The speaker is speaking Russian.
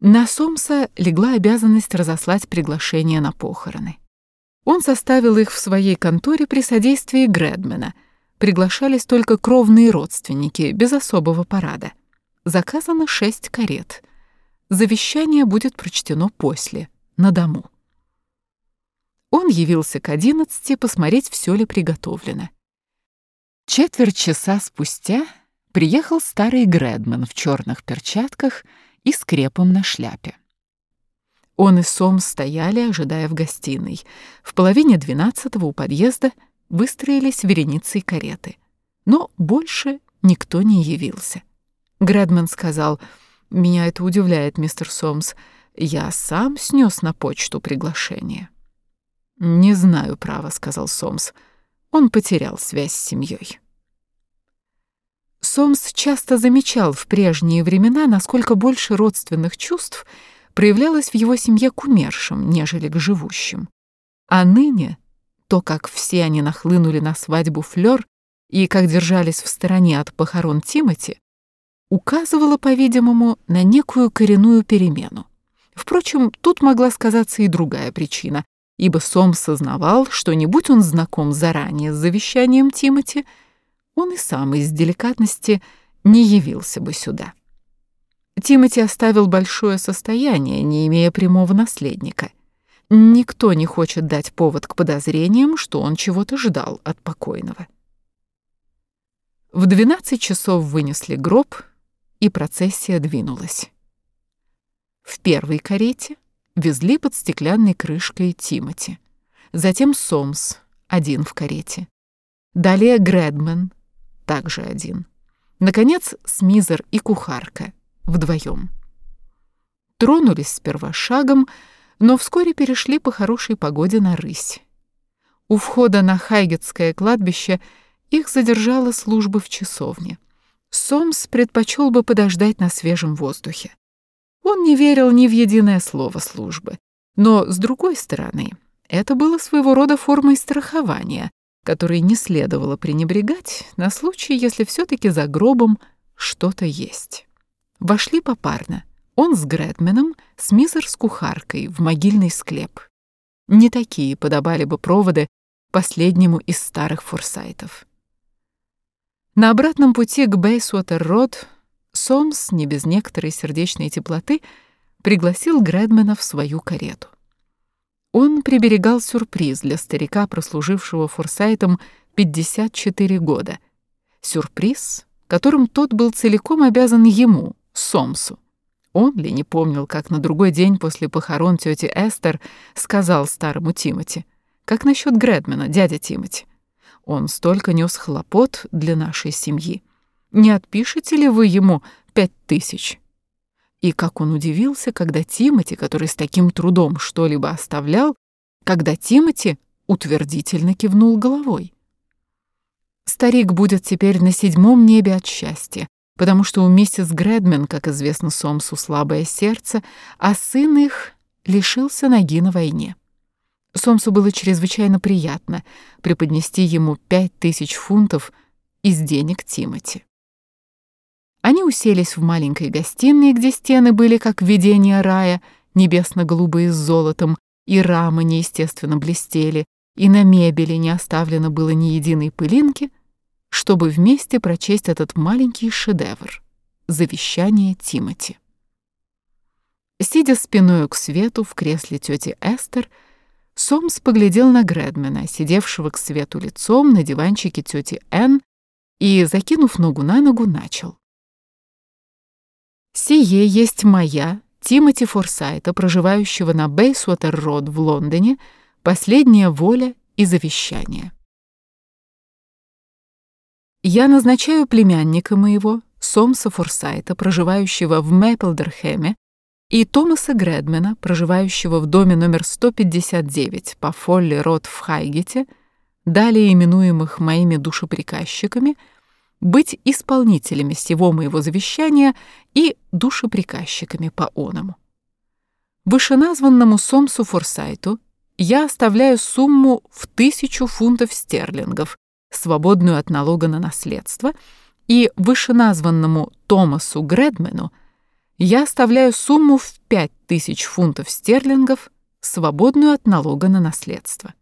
На Сомса легла обязанность разослать приглашения на похороны. Он составил их в своей конторе при содействии Гредмена. Приглашались только кровные родственники, без особого парада. Заказано шесть карет. Завещание будет прочтено после, на дому. Он явился к одиннадцати посмотреть, все ли приготовлено. Четверть часа спустя приехал старый Гредман в черных перчатках и скрепом на шляпе. Он и Сом стояли, ожидая в гостиной. В половине двенадцатого у подъезда выстроились вереницей кареты. Но больше никто не явился. Гредман сказал, «Меня это удивляет, мистер Сомс. Я сам снес на почту приглашение». «Не знаю, право», — сказал Сомс. Он потерял связь с семьей. Сомс часто замечал в прежние времена, насколько больше родственных чувств проявлялось в его семье к умершим, нежели к живущим. А ныне то, как все они нахлынули на свадьбу Флёр и как держались в стороне от похорон Тимати, указывало, по-видимому, на некую коренную перемену. Впрочем, тут могла сказаться и другая причина, ибо Сом сознавал, что не будь он знаком заранее с завещанием Тимати, он и сам из деликатности не явился бы сюда. Тимати оставил большое состояние, не имея прямого наследника. Никто не хочет дать повод к подозрениям, что он чего-то ждал от покойного. В двенадцать часов вынесли гроб, и процессия двинулась. В первой карете везли под стеклянной крышкой Тимати. Затем Сомс, один в карете. Далее Гредмен, также один. Наконец, Смизер и кухарка, вдвоем. Тронулись сперва шагом, но вскоре перешли по хорошей погоде на рысь. У входа на Хайгетское кладбище их задержала служба в часовне. Сомс предпочел бы подождать на свежем воздухе. Он не верил ни в единое слово службы. Но, с другой стороны, это было своего рода формой страхования, которой не следовало пренебрегать на случай, если все-таки за гробом что-то есть. Вошли попарно. Он с Гретменом, Смизер с кухаркой в могильный склеп. Не такие подобали бы проводы последнему из старых форсайтов. На обратном пути к Бейсуотер-Род Сомс, не без некоторой сердечной теплоты, пригласил Гредмена в свою карету. Он приберегал сюрприз для старика, прослужившего форсайтом 54 года. Сюрприз, которым тот был целиком обязан ему, Сомсу. Он ли не помнил, как на другой день после похорон тети Эстер сказал старому Тимати, «Как насчет Гредмена, дядя Тимати? Он столько нес хлопот для нашей семьи. Не отпишете ли вы ему пять тысяч?» И как он удивился, когда Тимати, который с таким трудом что-либо оставлял, когда Тимати утвердительно кивнул головой. Старик будет теперь на седьмом небе от счастья, потому что у миссис Гредмен, как известно Сомсу, слабое сердце, а сын их лишился ноги на войне. Сомсу было чрезвычайно приятно преподнести ему пять тысяч фунтов из денег Тимати. Они уселись в маленькой гостиной, где стены были как видение рая, небесно-голубые с золотом, и рамы неестественно блестели, и на мебели не оставлено было ни единой пылинки, чтобы вместе прочесть этот маленький шедевр — «Завещание Тимати». Сидя спиной к свету в кресле тети Эстер, Сомс поглядел на Гредмена, сидевшего к свету лицом на диванчике тети Энн, и, закинув ногу на ногу, начал. Сие есть моя, Тимоти Форсайта, проживающего на Бейсуотер-Род в Лондоне, последняя воля и завещание. Я назначаю племянника моего, Сомса Форсайта, проживающего в Мэпплдерхэме, и Томаса Гредмена, проживающего в доме номер 159 по Фолли-Род в Хайгете, далее именуемых моими душеприказчиками – быть исполнителями всего моего завещания и душеприказчиками по оному. Вышеназванному Сомсу Форсайту я оставляю сумму в тысячу фунтов стерлингов, свободную от налога на наследство, и вышеназванному Томасу Гредмену я оставляю сумму в 5000 фунтов стерлингов, свободную от налога на наследство.